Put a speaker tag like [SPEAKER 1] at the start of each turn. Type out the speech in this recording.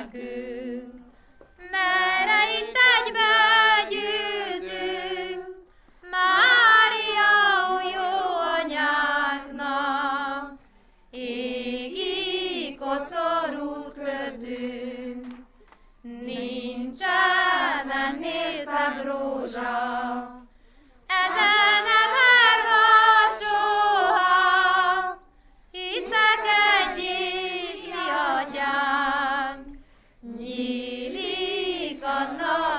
[SPEAKER 1] nekünk, merre gyűltünk, Mária jó anyánknak, égi koszorút kötünk, nincsen ennél szebb rózsa, No.